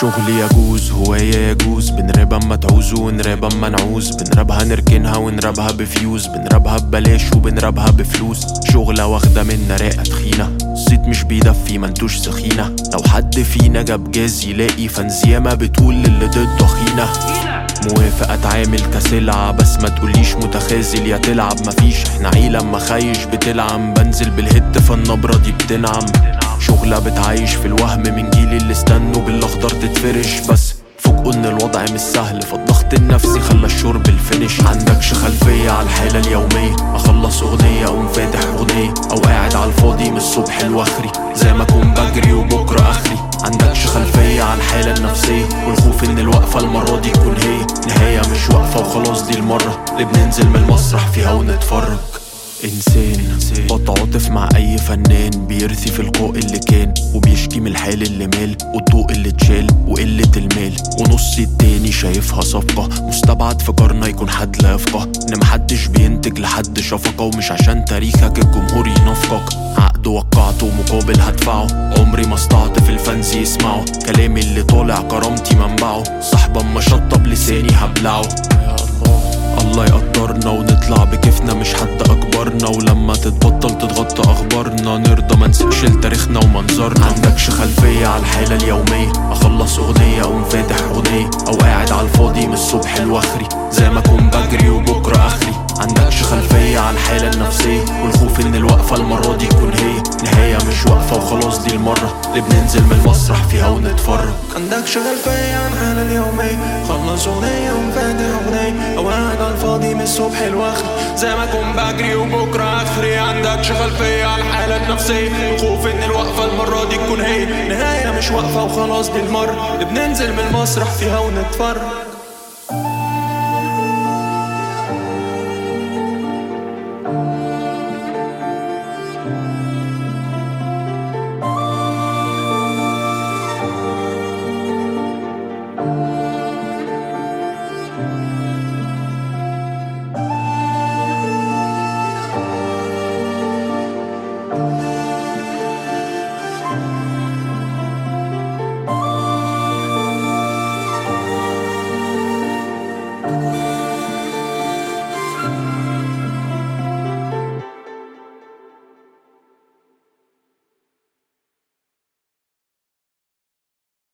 شغلي يجوز هواية يجوز. بنراب اما تعوز ونراب اما نعوز. بنرابها نركنها ونرابها بفيوز. بنرابها ببلاش وبنرابها بفلوس. شغلة واخدة منا راقة تخينة. الصيت مش بيدفي منتوش سخينة. لو حد فينا جاب جاز يلاقي فانزيامة بتقول اللي ضده خينة. موافق اتعامل كسلعة بس ما تقوليش متخاذل. يا تلعب مفيش إحنا عيلة اما خايش بتلعم بنزل بالهد فالنبرة دي بتنعم. شغلة بتعيش في الوهم من تتفرش بس فوقوا إن الوضع مش سهل. فالضغط النفسي خلى الشرب الفينش عندكش خلفية على الحالة اليومية؟ أخلص أغنية أقوم فاتح أغنية. أو قاعد على الفاضي من الصبح لوخري. زي ما أكون بجري وبكرة آخري. عندكش خلفية على الحالة النفسية؟ والخوف إن الوقفة المرة دي تكون هي. نهاية مش واقفة وخلاص دي المرة. اللي بننزل من المسرح فيها ونتفرج؟ إنسان. بتعاطف مع أي فنان. بيرثي في القاء اللي كان. وبيشكي من الحال اللي مال. ونص التاني شايفها صفقة. مستبعد في قرنة يكون حد لا يفقه إن محدش بينتج لحد شفقة ومش عشان تاريخك الجمهور ينافقك عقد وقعته مقابل هدفعه. عمري ما استعط في الفانز يسمعه كلامي اللي طالع كرامتي منبعه. صاحبا ما شطب لساني هبلعه. الله يقدرنا ونطلع بكيفنا مش حد أكبرنا. ولما تتبطل تتغطى أخبارنا. نرضى ما نسيبش لتاريخنا ومنظرنا. عندكش خلفية على الحالة اليومية؟ أخلص أغنية اقوم فاتح اغنية أو قاعد على الفاضي من الصبح لوخري. زي ما أكون بجري وبكرة آخري. عندكش خلفية على الحالة النفسية؟ والخوف إن الوقفة المرة دي تكون هي. نهاية مش واقفة وخلاص دي المرة. اللي بننزل من المسرح فيها ونتفرج؟ عندكش خلفية عن الحالة اليومية؟ خلص أغنية ومفاتح أغنية أو قاعد على الفاضي من الصبح لوخري. زي ما أكون بجري وبكرة عندكش خلفية عن الحالة النفسية. الخوف إن الوقفة المرة دي تكون هي. نهاية مش واقفة وخلاص دي المرة. بننزل من المسرح فيها ونتفرج.